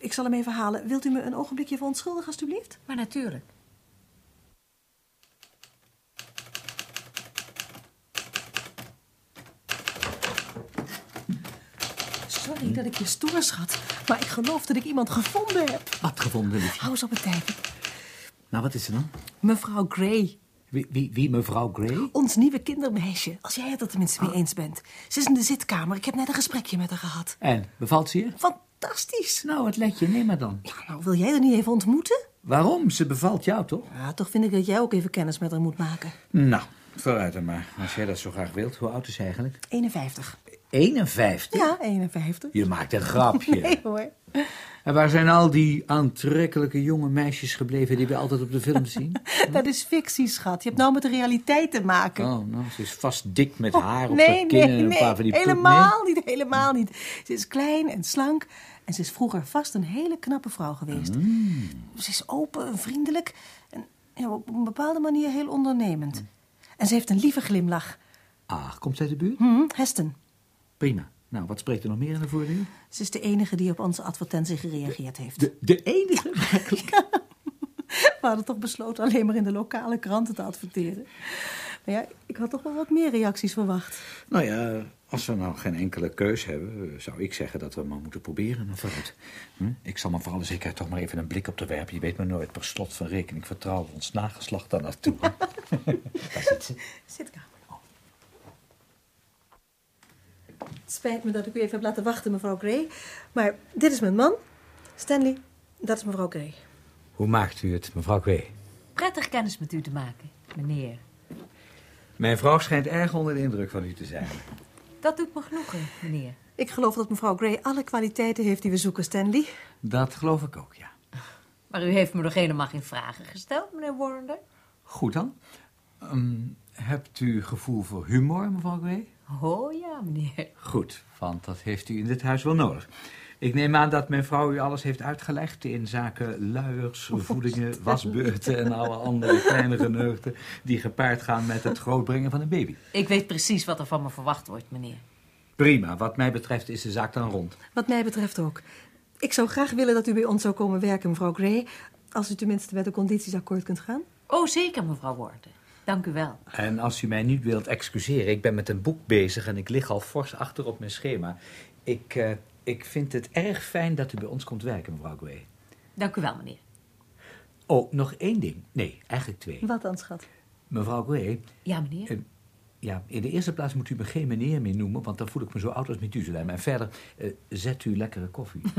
[SPEAKER 9] Ik zal hem even halen. Wilt u me een ogenblikje verontschuldigen, alstublieft?
[SPEAKER 11] Maar natuurlijk.
[SPEAKER 9] Sorry dat ik je stoor, schat. Maar ik geloof dat ik iemand gevonden heb.
[SPEAKER 10] Wat gevonden, liefje?
[SPEAKER 9] Hou eens op het tijd.
[SPEAKER 10] Nou, wat is er dan?
[SPEAKER 9] Mevrouw Gray.
[SPEAKER 10] Wie, wie, wie mevrouw Gray?
[SPEAKER 9] Ons nieuwe kindermeisje. Als jij het er tenminste mee eens bent. Ze is in de zitkamer. Ik heb net een gesprekje met haar gehad.
[SPEAKER 10] En, bevalt ze je?
[SPEAKER 9] Fantastisch.
[SPEAKER 10] Nou, wat let je? Neem maar dan.
[SPEAKER 9] Ja, nou, wil jij er niet even ontmoeten?
[SPEAKER 10] Waarom? Ze bevalt jou, toch?
[SPEAKER 9] Ja, toch vind ik dat jij ook even kennis met haar moet maken.
[SPEAKER 10] Nou, vooruit dan maar. Als jij dat zo graag wilt. Hoe oud is ze eigenlijk?
[SPEAKER 9] 51.
[SPEAKER 10] 51?
[SPEAKER 9] Ja, 51.
[SPEAKER 10] Je maakt een grapje.
[SPEAKER 9] Nee hoor.
[SPEAKER 10] En waar zijn al die aantrekkelijke jonge meisjes gebleven die we altijd op de film zien?
[SPEAKER 9] Dat is fictie, schat. Je hebt nou met de realiteit te maken.
[SPEAKER 10] Oh, nou, ze is vast dik met haar op
[SPEAKER 9] nee,
[SPEAKER 10] haar kin
[SPEAKER 9] nee,
[SPEAKER 10] en een
[SPEAKER 9] nee.
[SPEAKER 10] paar van die
[SPEAKER 9] helemaal niet, helemaal niet. Ze is klein en slank en ze is vroeger vast een hele knappe vrouw geweest.
[SPEAKER 10] Mm.
[SPEAKER 9] Ze is open en vriendelijk en ja, op een bepaalde manier heel ondernemend. En ze heeft een lieve glimlach.
[SPEAKER 10] Ach, komt zij de buurt?
[SPEAKER 9] Hm, Heston.
[SPEAKER 10] Prima. Nou, wat spreekt er nog meer in de voordeel?
[SPEAKER 9] Ze is de enige die op onze advertentie gereageerd heeft.
[SPEAKER 10] De, de enige?
[SPEAKER 9] We hadden toch besloten alleen maar in de lokale kranten te adverteren. Maar ja, ik had toch wel wat meer reacties verwacht.
[SPEAKER 10] Nou ja, als we nou geen enkele keus hebben, zou ik zeggen dat we maar moeten proberen. En vooruit. Hm? Ik zal me voor alle zekerheid toch maar even een blik op te werpen. Je weet maar nooit, per slot van rekening vertrouwen we ons nageslacht daar naartoe. Daar zit ze.
[SPEAKER 9] Zitkamer. Het spijt me dat ik u even heb laten wachten, mevrouw Gray. Maar dit is mijn man, Stanley. Dat is mevrouw Gray.
[SPEAKER 10] Hoe maakt u het, mevrouw Kwee?
[SPEAKER 11] Prettig kennis met u te maken, meneer.
[SPEAKER 10] Mijn vrouw schijnt erg onder de indruk van u te zijn.
[SPEAKER 11] Dat doet me genoegen, meneer.
[SPEAKER 9] Ik geloof dat mevrouw Gray alle kwaliteiten heeft die we zoeken, Stanley.
[SPEAKER 10] Dat geloof ik ook, ja.
[SPEAKER 11] Maar u heeft me nog helemaal geen vragen gesteld, meneer Warner.
[SPEAKER 10] Goed dan. Ehm, hebt u gevoel voor humor, mevrouw Gray?
[SPEAKER 11] Oh ja, meneer.
[SPEAKER 10] Goed, want dat heeft u in dit huis wel nodig. Ik neem aan dat mijn vrouw u alles heeft uitgelegd in zaken luiers, voedingen, wasbeurten en alle andere kleine geneugten die gepaard gaan met het grootbrengen van een baby.
[SPEAKER 11] Ik weet precies wat er van me verwacht wordt, meneer.
[SPEAKER 10] Prima, wat mij betreft is de zaak dan rond.
[SPEAKER 9] Wat mij betreft ook. Ik zou graag willen dat u bij ons zou komen werken, mevrouw Gray. Als u tenminste met de condities akkoord kunt gaan.
[SPEAKER 11] Oh, zeker, mevrouw Worten. Dank u wel.
[SPEAKER 10] En als u mij niet wilt excuseren, ik ben met een boek bezig en ik lig al fors achter op mijn schema. Ik, eh, ik vind het erg fijn dat u bij ons komt werken, mevrouw Gray.
[SPEAKER 11] Dank u wel, meneer.
[SPEAKER 10] Oh, nog één ding. Nee, eigenlijk twee.
[SPEAKER 9] Wat dan, schat?
[SPEAKER 10] Mevrouw Gray,
[SPEAKER 11] Ja, meneer.
[SPEAKER 10] eh, ja, in de eerste plaats moet u me geen meneer meer noemen, want dan voel ik me zo oud als Methuselem. En verder, eh, zet u lekkere koffie.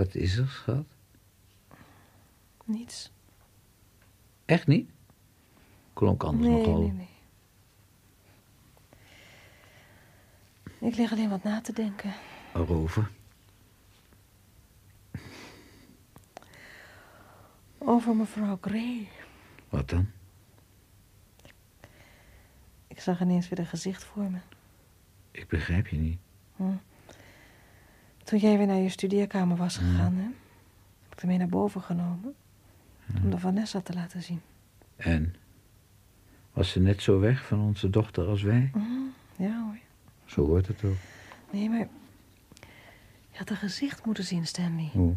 [SPEAKER 10] Wat is er, schat?
[SPEAKER 9] Niets.
[SPEAKER 10] Echt niet? Klonk anders
[SPEAKER 9] Nee,
[SPEAKER 10] nogal.
[SPEAKER 9] nee, nee. Ik lig alleen wat na te denken.
[SPEAKER 10] Erover.
[SPEAKER 9] Over mevrouw Gray.
[SPEAKER 10] Wat dan?
[SPEAKER 9] Ik zag ineens weer haar gezicht voor me.
[SPEAKER 10] Ik begrijp je niet.
[SPEAKER 9] Hm. Toen jij weer naar je studeerkamer was gegaan, hè? Heb ik haar mee naar boven genomen. Om de Vanessa te laten zien.
[SPEAKER 10] En? Was ze net zo weg van onze dochter als wij?
[SPEAKER 9] Hm, Ja hoor.
[SPEAKER 10] Zo hoort het ook.
[SPEAKER 9] Nee, maar... Je had haar gezicht moeten zien, Stanley.
[SPEAKER 10] Hoe?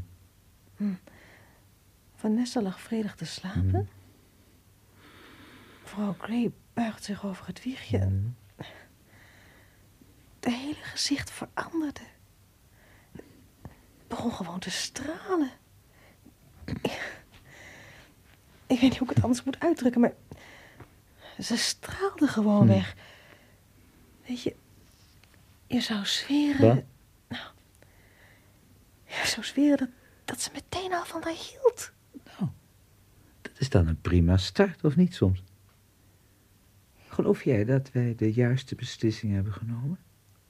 [SPEAKER 9] Vanessa lag vredig te slapen. Mevrouw Gray buigt zich over het wiegje. Het hele gezicht veranderde. Begon gewoon te stralen. Ik, weet niet hoe ik het anders moet uitdrukken, maar... Ze straalde gewoon weg. Weet je, je zou zweren... Nou, je zou zweren dat, dat ze meteen al van haar hield.
[SPEAKER 10] Dat is dan een prima start, of niet soms? Geloof jij dat wij de juiste beslissing hebben genomen?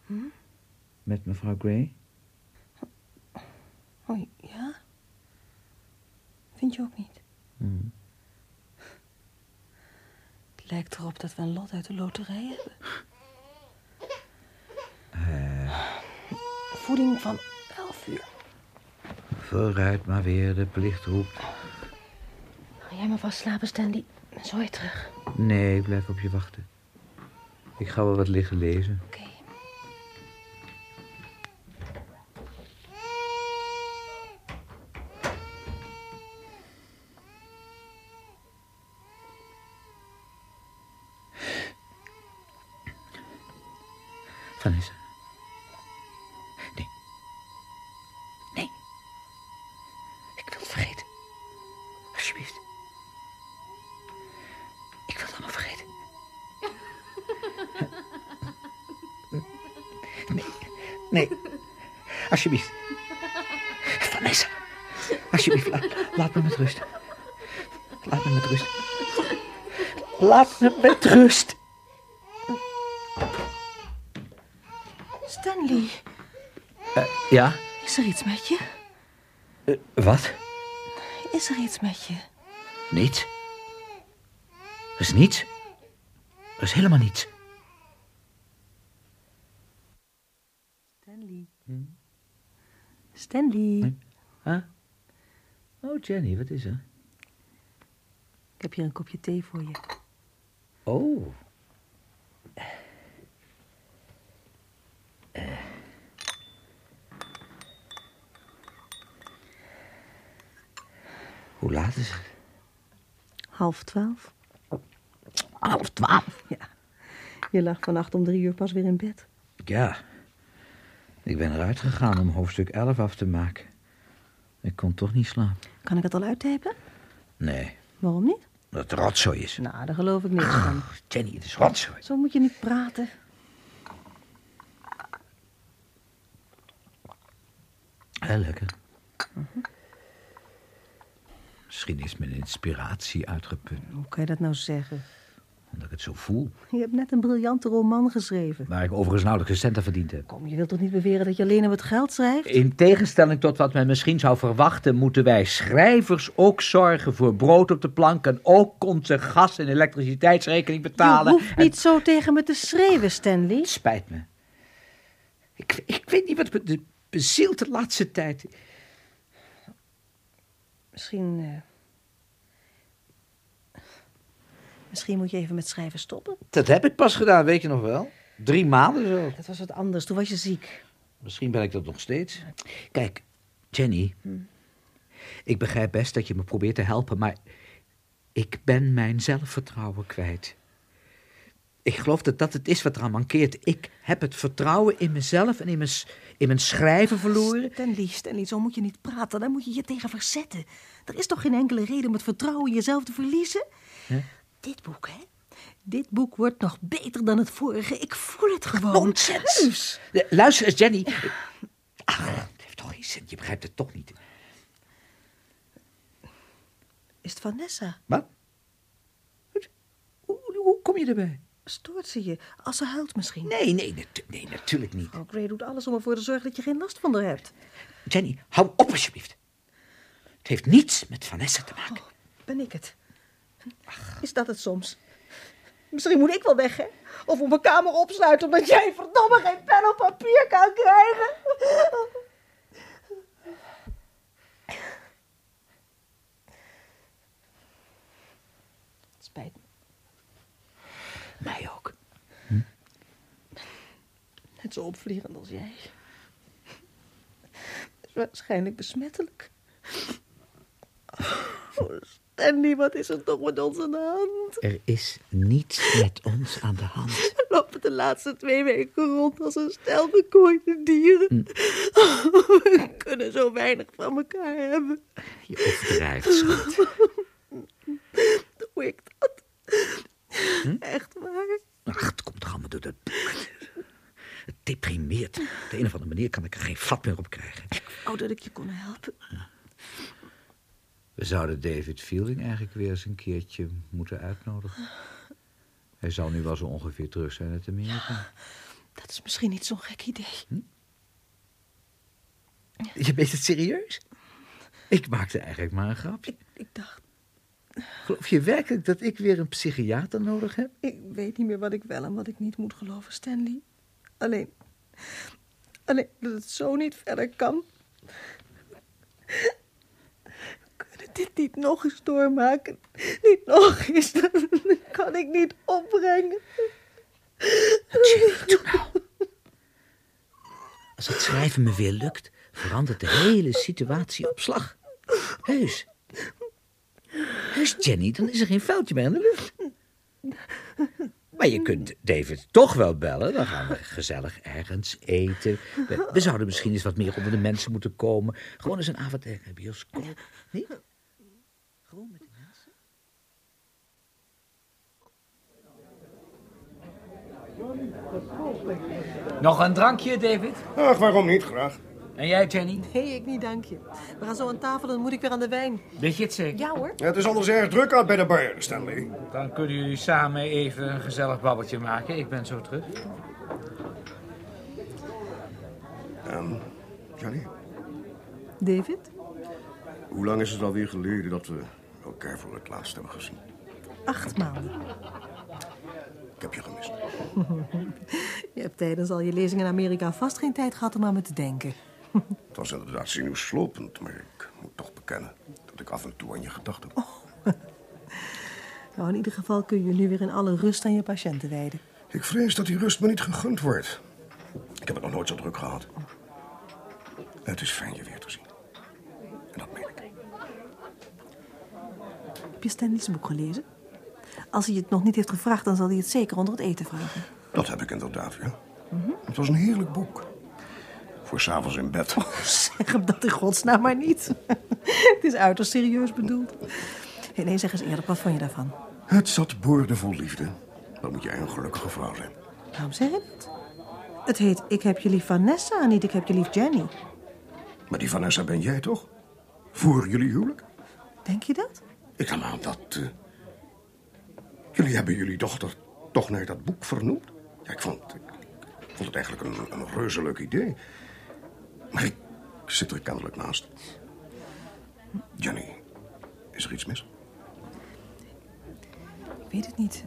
[SPEAKER 9] Hm?
[SPEAKER 10] Met mevrouw Gray?
[SPEAKER 9] Ja? Vind je ook niet?
[SPEAKER 10] Hm.
[SPEAKER 9] Het lijkt erop dat we een lot uit de loterij hebben. Voeding van 11 uur.
[SPEAKER 10] Vooruit maar weer, de plicht roept.
[SPEAKER 9] Ga jij maar vast slapen, Stanley. Dan zo je terug.
[SPEAKER 10] Nee, ik blijf op je wachten. Ik ga wel wat liggen lezen.
[SPEAKER 9] Oké.
[SPEAKER 10] Nee. Alsjeblieft. Vanessa. Alsjeblieft, laat, laat me met rust. Laat me met rust. Laat me met rust.
[SPEAKER 9] Stanley,
[SPEAKER 10] Ja?
[SPEAKER 9] is er iets met je?
[SPEAKER 10] Eh, wat?
[SPEAKER 9] Is er iets met je?
[SPEAKER 10] Niets. Er is niets. Er is helemaal niets.
[SPEAKER 9] Stanley.
[SPEAKER 10] Huh? Oh, Jenny, wat is er?
[SPEAKER 9] Ik heb hier een kopje thee voor je.
[SPEAKER 10] Oh. Hoe laat is het?
[SPEAKER 9] Half twaalf.
[SPEAKER 10] Half twaalf.
[SPEAKER 9] Ja. Je lag vannacht om drie uur pas weer in bed.
[SPEAKER 10] Ja. Ik ben eruit gegaan om hoofdstuk 11 af te maken. Ik kon toch niet slapen.
[SPEAKER 9] Kan ik het al uittypen?
[SPEAKER 10] Nee,
[SPEAKER 9] Waarom niet?
[SPEAKER 10] dat het rotzooi is.
[SPEAKER 9] Nou, daar geloof ik niks van.
[SPEAKER 10] Jenny, het is rotzooi.
[SPEAKER 9] Zo moet je niet praten.
[SPEAKER 10] Heel lekker. Misschien is mijn inspiratie uitgeput.
[SPEAKER 9] Hoe kan je dat nou zeggen?
[SPEAKER 10] Omdat ik het zo voel.
[SPEAKER 9] Je hebt net een briljante roman geschreven.
[SPEAKER 10] Waar ik overigens nauwelijks een cent aan verdiend heb.
[SPEAKER 9] Kom, je wilt toch niet beweren dat je alleen om het geld schrijft?
[SPEAKER 10] In tegenstelling tot wat men misschien zou verwachten, moeten wij schrijvers ook zorgen voor brood op de plank en ook onze gas- en elektriciteitsrekening betalen.
[SPEAKER 9] Je hoeft niet zo tegen me te schreeuwen, Stanley.
[SPEAKER 10] Het spijt me. Ik, ik weet niet wat me de- bezielt de laatste tijd.
[SPEAKER 9] Misschien... eh, Misschien moet je even met schrijven stoppen.
[SPEAKER 10] Dat heb ik pas gedaan, weet je nog wel? Drie maanden zo.
[SPEAKER 9] Dat was wat anders, toen was je ziek.
[SPEAKER 10] Misschien ben ik dat nog steeds. Kijk, Jenny. Ik begrijp best dat je me probeert te helpen, maar ik ben mijn zelfvertrouwen kwijt. Ik geloof dat dat het is wat eraan mankeert. Ik heb het vertrouwen in mezelf en in mijn, in mijn schrijven verloren.
[SPEAKER 9] Stanley, Stanley, zo moet je niet praten. Daar moet je je tegen verzetten. Er is toch geen enkele reden om het vertrouwen in jezelf te verliezen? Dit boek, hè? Dit boek wordt nog beter dan het vorige. Ik voel het gewoon.
[SPEAKER 10] Nonsens. Luister eens, Jenny. Ach, het heeft toch geen zin. Je begrijpt het toch niet.
[SPEAKER 9] Is het Vanessa?
[SPEAKER 10] Wat? Hoe, hoe kom je erbij?
[SPEAKER 9] Stoort ze je? Als ze huilt misschien?
[SPEAKER 10] Nee, nee, natu- nee, natuurlijk niet.
[SPEAKER 9] Oh, Gray doet alles om ervoor te zorgen dat je geen last van haar hebt.
[SPEAKER 10] Jenny, hou op alsjeblieft. Het heeft niets met Vanessa te maken.
[SPEAKER 9] Ben ik het? Is dat het soms? Misschien moet ik wel weg, hè? Of op mijn kamer opsluiten omdat jij verdomme geen pen op papier kan krijgen. Het spijt me.
[SPEAKER 10] Mij ook.
[SPEAKER 9] Net zo opvliegend als jij. Is waarschijnlijk besmettelijk. Oh, Stanley, wat is er toch met ons aan de hand?
[SPEAKER 10] Er is niets met ons aan de hand.
[SPEAKER 9] We lopen de laatste twee weken rond als een stel bekooide dieren. We kunnen zo weinig van elkaar hebben.
[SPEAKER 10] Je overdrijft, schat.
[SPEAKER 9] Doe ik dat? Echt waar?
[SPEAKER 10] Ach, het komt toch allemaal door dat. Het deprimeert. Op de een of andere manier kan ik er geen vat meer op krijgen.
[SPEAKER 9] Oh, dat ik je kon helpen.
[SPEAKER 10] We zouden David Fielding eigenlijk weer eens een keertje moeten uitnodigen. Hij zal nu wel zo ongeveer terug zijn uit Amerika.
[SPEAKER 9] Dat is misschien niet zo'n gek idee.
[SPEAKER 10] Je weet het serieus? Ik maakte eigenlijk maar een grapje.
[SPEAKER 9] Ik dacht,
[SPEAKER 10] Geloof je werkelijk dat ik weer een psychiater nodig heb?
[SPEAKER 9] ik weet niet meer wat ik wel en wat ik niet moet geloven, Stanley. Alleen, alleen dat het zo niet verder kan. Dit niet nog eens doormaken. Niet nog eens. Dat kan ik niet opbrengen.
[SPEAKER 10] Jenny, doe nou. Als het schrijven me weer lukt, verandert de hele situatie op slag. Heus. Heus, Jenny, dan is er geen vuiltje meer in de lucht. Maar je kunt David toch wel bellen. Dan gaan we gezellig ergens eten. We, zouden misschien eens wat meer onder de mensen moeten komen. Gewoon eens een avond de bioscoop. Nee? Met de mensen.
[SPEAKER 7] Nog een drankje, David?
[SPEAKER 2] Ach, waarom niet? Graag.
[SPEAKER 7] En jij, Jenny?
[SPEAKER 9] Nee, ik niet, dank je. We gaan zo aan tafel, dan moet ik weer aan de wijn.
[SPEAKER 7] Weet je het zeker?
[SPEAKER 9] Ja hoor.
[SPEAKER 2] Het is anders erg druk uit bij de bar, Stanley.
[SPEAKER 7] Dan kunnen jullie samen even een gezellig babbeltje maken. Ik ben zo terug.
[SPEAKER 2] En, Johnny,
[SPEAKER 9] David?
[SPEAKER 2] hoe lang is het alweer geleden dat we elkaar voor het laatst hebben gezien?
[SPEAKER 9] Acht maanden.
[SPEAKER 2] Ik heb je gemist.
[SPEAKER 9] Je hebt tijdens al je lezingen in Amerika vast geen tijd gehad om aan me te denken.
[SPEAKER 2] Het was inderdaad zenuwslopend, maar ik moet toch bekennen dat ik af en toe aan je gedacht heb.
[SPEAKER 9] Nou, in ieder geval kun je nu weer in alle rust aan je patiënten wijden.
[SPEAKER 2] Ik vrees dat die rust me niet gegund wordt. Ik heb het nog nooit zo druk gehad. Het is fijn je weer te zien. En dat meen ik.
[SPEAKER 9] Heb je Stanley's boek gelezen? Als hij het nog niet heeft gevraagd, dan zal hij het zeker onder het eten vragen.
[SPEAKER 2] Dat heb ik inderdaad, ja. Het was een heerlijk boek. Voor s'avonds in bed.
[SPEAKER 9] Zeg hem dat in godsnaam maar niet. het is uiterst serieus bedoeld. Hey, nee, zeg eens eerlijk, wat vond je daarvan?
[SPEAKER 2] Het zat boordevol liefde. Dan moet jij een gelukkige vrouw zijn.
[SPEAKER 9] Waarom zeg je dat? Het heet Ik heb je lief Vanessa, niet Ik heb je lief Jenny.
[SPEAKER 2] Maar die Vanessa ben jij toch? Voor jullie huwelijk?
[SPEAKER 9] Denk je dat?
[SPEAKER 2] Ik nam aan dat... eh, Jullie hebben jullie dochter toch naar dat boek vernoemd? Ja, ik vond, ik, ik vond het eigenlijk een, een reuze leuk idee. Maar ik zit er kennelijk naast. Jenny, is er iets mis?
[SPEAKER 9] Ik weet het niet.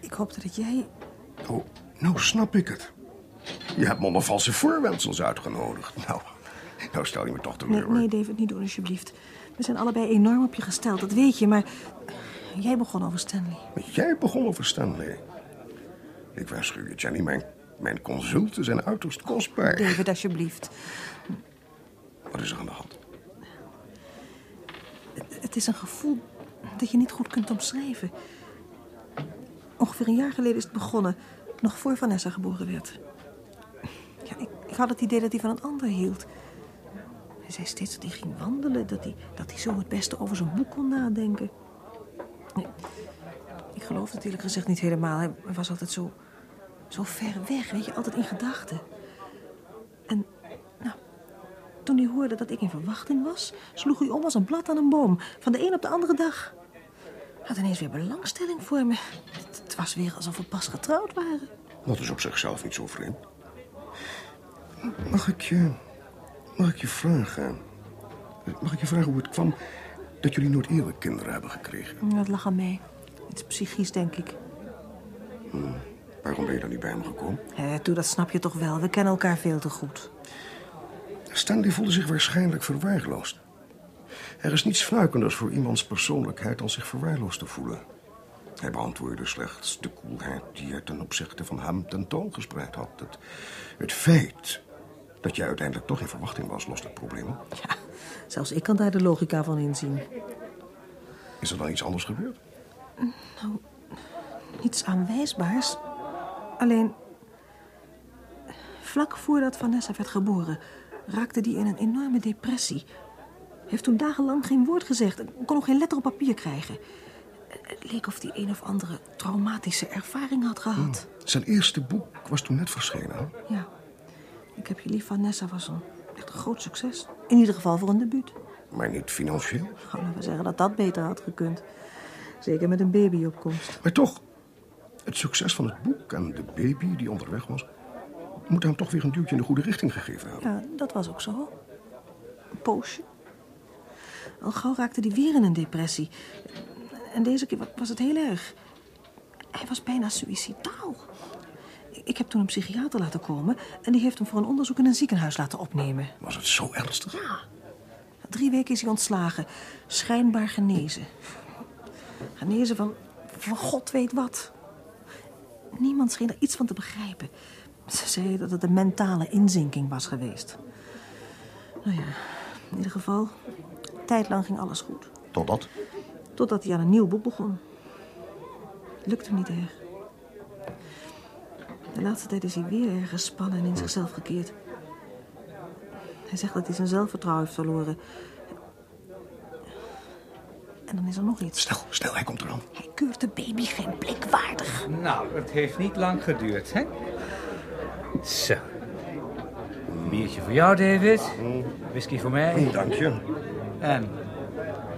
[SPEAKER 9] Ik hoopte dat jij...
[SPEAKER 2] Oh, nou snap ik het. Je hebt me onder valse voorwendsels uitgenodigd. Nou, nou stel je me toch
[SPEAKER 9] Nee,
[SPEAKER 2] teleur. hoor.
[SPEAKER 9] nee, David, niet doen alsjeblieft. We zijn allebei enorm op je gesteld, dat weet je. Maar jij begon over Stanley.
[SPEAKER 2] Jij begon over Stanley. Ik waarschuw je, Jenny, mijn, mijn consulten zijn uiterst kostbaar.
[SPEAKER 9] David, alsjeblieft.
[SPEAKER 2] Wat is er aan de hand?
[SPEAKER 9] Het is een gevoel dat je niet goed kunt omschrijven. Ongeveer een jaar geleden is het begonnen, nog voor Vanessa geboren werd. Ja, ik, ik had het idee dat hij van een ander hield. Hij zei steeds dat hij ging wandelen, dat hij, dat hij zo het beste over zijn boek kon nadenken. Nee, ik geloof het eerlijk gezegd niet helemaal. Hij was altijd zo, zo ver weg, weet je, altijd in gedachten. En nou, toen hij hoorde dat ik in verwachting was, sloeg hij om als een blad aan een boom. Van de een op de andere dag. Hij had ineens weer belangstelling voor me. Het, het was weer alsof we pas getrouwd waren.
[SPEAKER 2] Dat is op zichzelf niet zo vreemd. Mag ik je... Mag ik je vragen... Mag ik je vragen hoe het kwam dat jullie nooit eerder kinderen hebben gekregen?
[SPEAKER 9] Dat lag aan mij. Het is psychisch, denk ik.
[SPEAKER 2] Waarom ben je dan niet bij hem gekomen?
[SPEAKER 9] Hé, dat snap je toch wel. We kennen elkaar veel te goed.
[SPEAKER 2] Stanley voelde zich waarschijnlijk verwaarloosd. Er is niets fnuikenders voor iemands persoonlijkheid dan zich verwaarloosd te voelen. Hij beantwoordde slechts de koelheid die hij ten opzichte van hem tentoongespreid had. Het, het feit dat jij uiteindelijk toch in verwachting was, lost het probleem op.
[SPEAKER 9] Zelfs ik kan daar de logica van inzien.
[SPEAKER 2] Is er dan iets anders gebeurd?
[SPEAKER 9] Nou, niets aanwijsbaars. Alleen, vlak voordat Vanessa werd geboren, raakte die in een enorme depressie. Heeft toen dagenlang geen woord gezegd en kon nog geen letter op papier krijgen. Het leek of hij een of andere traumatische ervaring had gehad.
[SPEAKER 2] Zijn eerste boek was toen net verschenen.
[SPEAKER 9] Ja, ik heb je lief Vanessa was een echt een groot succes. In ieder geval voor een debuut.
[SPEAKER 2] Maar niet financieel.
[SPEAKER 9] Gewoon we zeggen dat dat beter had gekund. Zeker met een babyopkomst.
[SPEAKER 2] Maar toch, het succes van het boek en de baby die onderweg was... moet hem toch weer een duwtje in de goede richting gegeven hebben.
[SPEAKER 9] Ja, dat was ook zo. Een poosje. Al gauw raakte hij weer in een depressie. En deze keer wa- was het heel erg. Hij was bijna suïcidaal. Ik heb toen een psychiater laten komen... en die heeft hem voor een onderzoek in een ziekenhuis laten opnemen.
[SPEAKER 2] Was het zo ernstig?
[SPEAKER 9] Ja. Drie weken is hij ontslagen. Schijnbaar genezen. Genezen van, van god weet wat. Niemand scheen er iets van te begrijpen. Ze zeiden dat het een mentale inzinking was geweest. Nou ja, in ieder geval, tijdlang ging alles goed.
[SPEAKER 2] Totdat?
[SPEAKER 9] Totdat hij aan een nieuw boek begon. Lukte hem niet erg. De laatste tijd is hij weer erg gespannen en in zichzelf gekeerd. Hij zegt dat hij zijn zelfvertrouwen heeft verloren. En dan is er nog iets.
[SPEAKER 2] Stel, stel, hij komt eraan.
[SPEAKER 9] Hij keurt de baby geen blik waardig.
[SPEAKER 10] Nou, het heeft niet lang geduurd, hè? Zo. Een biertje voor jou, David. Whisky voor mij.
[SPEAKER 2] Dank je.
[SPEAKER 10] En,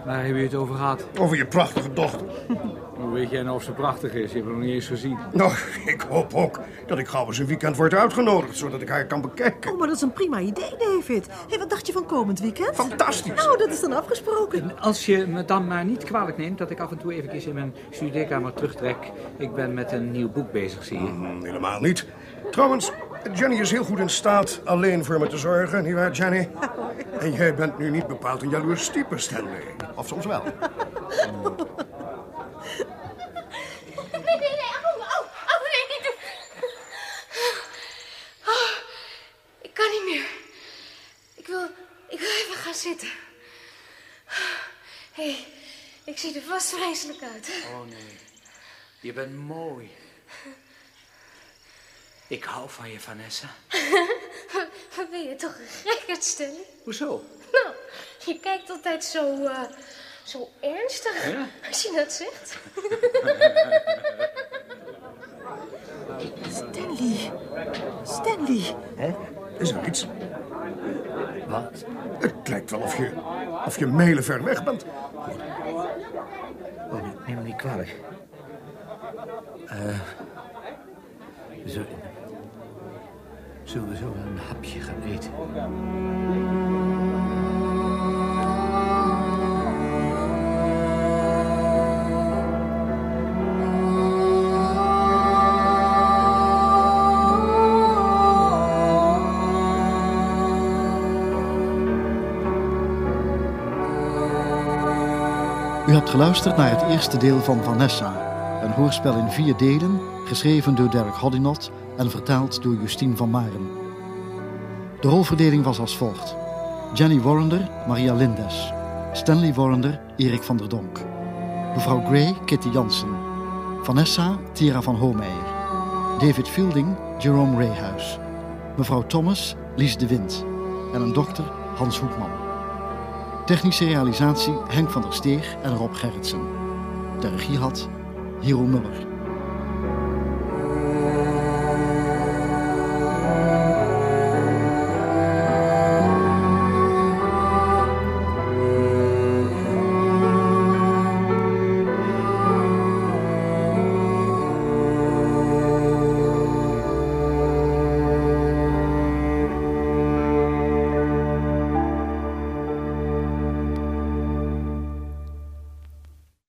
[SPEAKER 10] waar heb je het over gehad?
[SPEAKER 2] Over je prachtige dochter.
[SPEAKER 10] Hoe weet jij nou of ze prachtig is? Je hebt haar nog niet eens gezien.
[SPEAKER 2] Nou, ik hoop ook dat ik gauw eens een weekend word uitgenodigd... zodat ik haar kan bekijken.
[SPEAKER 9] Oh, maar dat is een prima idee, David. Hé, wat dacht je van komend weekend?
[SPEAKER 2] Fantastisch.
[SPEAKER 9] Nou, dat is dan afgesproken.
[SPEAKER 10] Als je me dan maar niet kwalijk neemt dat ik af en toe even in mijn studeerkamer terugtrek. Ik ben met een nieuw boek bezig, zie je.
[SPEAKER 2] Mm, helemaal niet. Trouwens, Jenny is heel goed in staat alleen voor me te zorgen, nietwaar, Jenny? En jij bent nu niet bepaald een jaloers type, Stanley. Of soms wel.
[SPEAKER 4] Nee, nee, nee. Au, au, au, nee, niet doen. Oh, ik kan niet meer. Ik wil, ik wil even gaan zitten. Hé, hey, ik zie er vast vreselijk uit.
[SPEAKER 10] Oh nee, je bent mooi. Ik hou van je, Vanessa.
[SPEAKER 4] Wat ben je toch een gekkerd, Stanley?
[SPEAKER 10] Hoezo?
[SPEAKER 4] Nou, je kijkt altijd zo, eh, zo ernstig
[SPEAKER 10] Ja?
[SPEAKER 4] als je dat zegt.
[SPEAKER 9] Stanley. Stanley.
[SPEAKER 2] Hè? Is er iets?
[SPEAKER 10] Wat?
[SPEAKER 2] Het lijkt wel of je, of je mijlen ver weg bent.
[SPEAKER 10] Oh, neem me niet kwalijk. Uh, hapje gaan eten?
[SPEAKER 3] U hebt geluisterd naar het eerste deel van Vanessa, een hoorspel in vier delen, geschreven door Derek Hoddinot en vertaald door Justine van Maren. De rolverdeling was als volgt. Jenny Warrender, Maria Lindes. Stanley Warrender, Erik van der Donk. Mevrouw Gray, Kitty Jansen. Vanessa, Tira van Hoomeijer. David Fielding, Jerome Rayhuis. Mevrouw Thomas, Lies de Wind. En een dokter, Hans Hoekman. Technische realisatie Henk van der Steeg en Rob Gerritsen. De regie had Hero Muller.